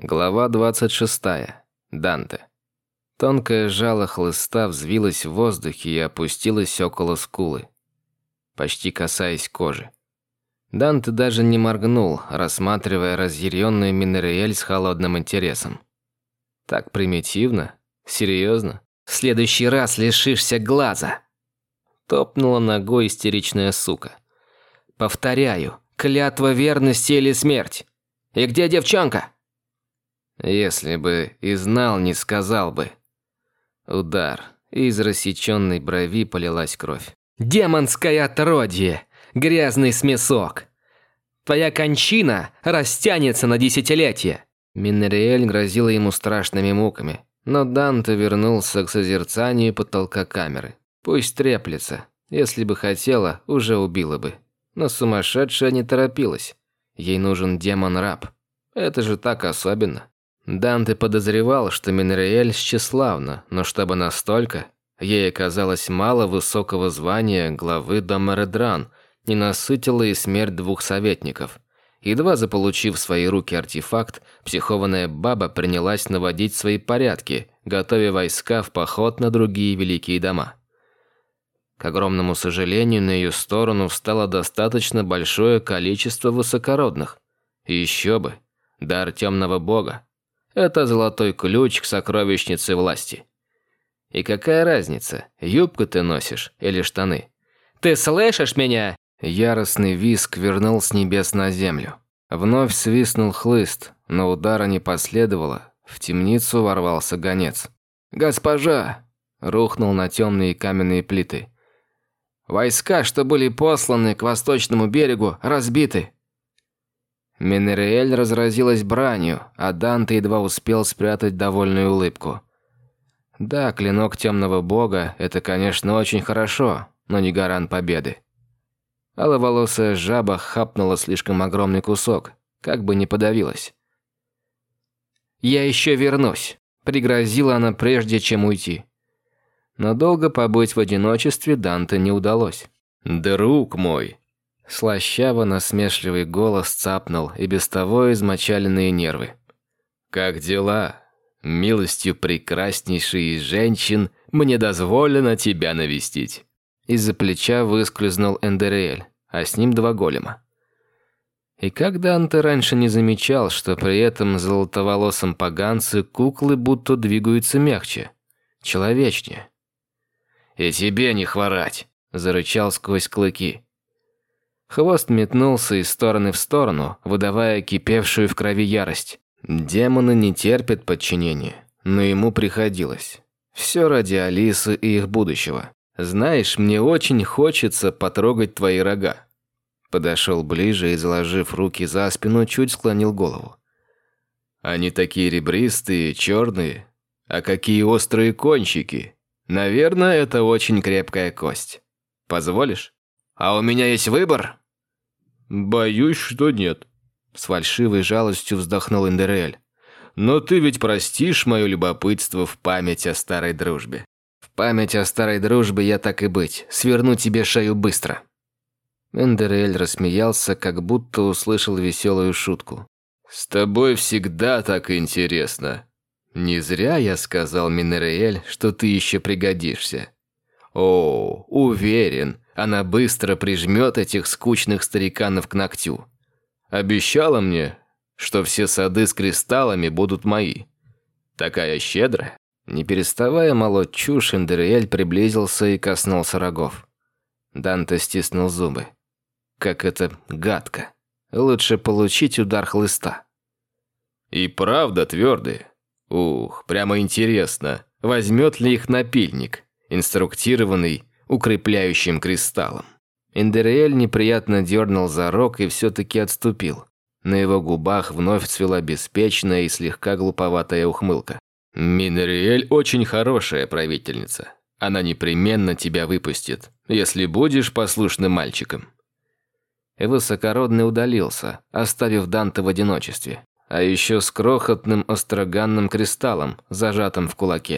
Глава 26. Данте. Тонкое жало хлыста взвилось в воздухе и опустилось около скулы, почти касаясь кожи. Данте даже не моргнул, рассматривая разъяренную Минериэль с холодным интересом. Так примитивно? Серьезно? В следующий раз лишишься глаза. Топнула ногой истеричная сука. Повторяю, клятва верности или смерть. И где девчонка? Если бы и знал, не сказал бы. Удар. Из рассеченной брови полилась кровь. «Демонское отродье! Грязный смесок! Твоя кончина растянется на десятилетие!» Минериэль грозила ему страшными муками, но Данте вернулся к созерцанию потолка камеры. Пусть треплется. Если бы хотела, уже убила бы. Но сумасшедшая не торопилась. Ей нужен демон-раб. Это же так особенно. Данте подозревал, что Минриэль тщеславна, но чтобы настолько, ей оказалось мало высокого звания главы дома Редран, не насытила и смерть двух советников. Едва заполучив в свои руки артефакт, психованная баба принялась наводить свои порядки, готовя войска в поход на другие великие дома. К огромному сожалению, на ее сторону встало достаточно большое количество высокородных. И еще бы, дар темного бога. Это золотой ключ к сокровищнице власти. И какая разница, юбку ты носишь или штаны? Ты слышишь меня? Яростный виск вернул с небес на землю. Вновь свистнул хлыст, но удара не последовало. В темницу ворвался гонец. «Госпожа!» – рухнул на темные каменные плиты. «Войска, что были посланы к восточному берегу, разбиты. Минериэль разразилась бранью, а Данте едва успел спрятать довольную улыбку. Да, клинок темного бога – это, конечно, очень хорошо, но не гарант победы. Аловолосая жаба хапнула слишком огромный кусок, как бы не подавилась. «Я еще вернусь», – пригрозила она прежде, чем уйти. Но долго побыть в одиночестве Данте не удалось. «Друг мой», Слащаво насмешливый голос цапнул и без того измочаленные нервы. «Как дела? Милостью прекраснейшей из женщин мне дозволено тебя навестить». Из-за плеча выскользнул Эндериэль, а с ним два голема. И как Данте раньше не замечал, что при этом золотоволосом поганце куклы будто двигаются мягче, человечнее. «И тебе не хворать!» – зарычал сквозь клыки. Хвост метнулся из стороны в сторону, выдавая кипевшую в крови ярость. Демоны не терпят подчинения, но ему приходилось. Все ради Алисы и их будущего. Знаешь, мне очень хочется потрогать твои рога. Подошел ближе и, заложив руки за спину, чуть склонил голову. Они такие ребристые, черные, а какие острые кончики. Наверное, это очень крепкая кость. Позволишь? А у меня есть выбор? «Боюсь, что нет», – с фальшивой жалостью вздохнул Эндерель. «Но ты ведь простишь мое любопытство в память о старой дружбе». «В память о старой дружбе я так и быть, сверну тебе шею быстро». Эндерель рассмеялся, как будто услышал веселую шутку. «С тобой всегда так интересно. Не зря я сказал Минериэль, что ты еще пригодишься. О, уверен, она быстро прижмет этих скучных стариканов к ногтю. Обещала мне, что все сады с кристаллами будут мои. Такая щедрая. Не переставая молоть чушь, Эндериэль приблизился и коснулся рогов. Данте стиснул зубы. Как это гадко. Лучше получить удар хлыста. И правда твердые. Ух, прямо интересно, возьмет ли их напильник, инструктированный укрепляющим кристаллом. Эндериэль неприятно дернул за рог и все-таки отступил. На его губах вновь цвела беспечная и слегка глуповатая ухмылка. «Минериэль очень хорошая правительница. Она непременно тебя выпустит, если будешь послушным мальчиком». Высокородный удалился, оставив Данте в одиночестве. А еще с крохотным остроганным кристаллом, зажатым в кулаке.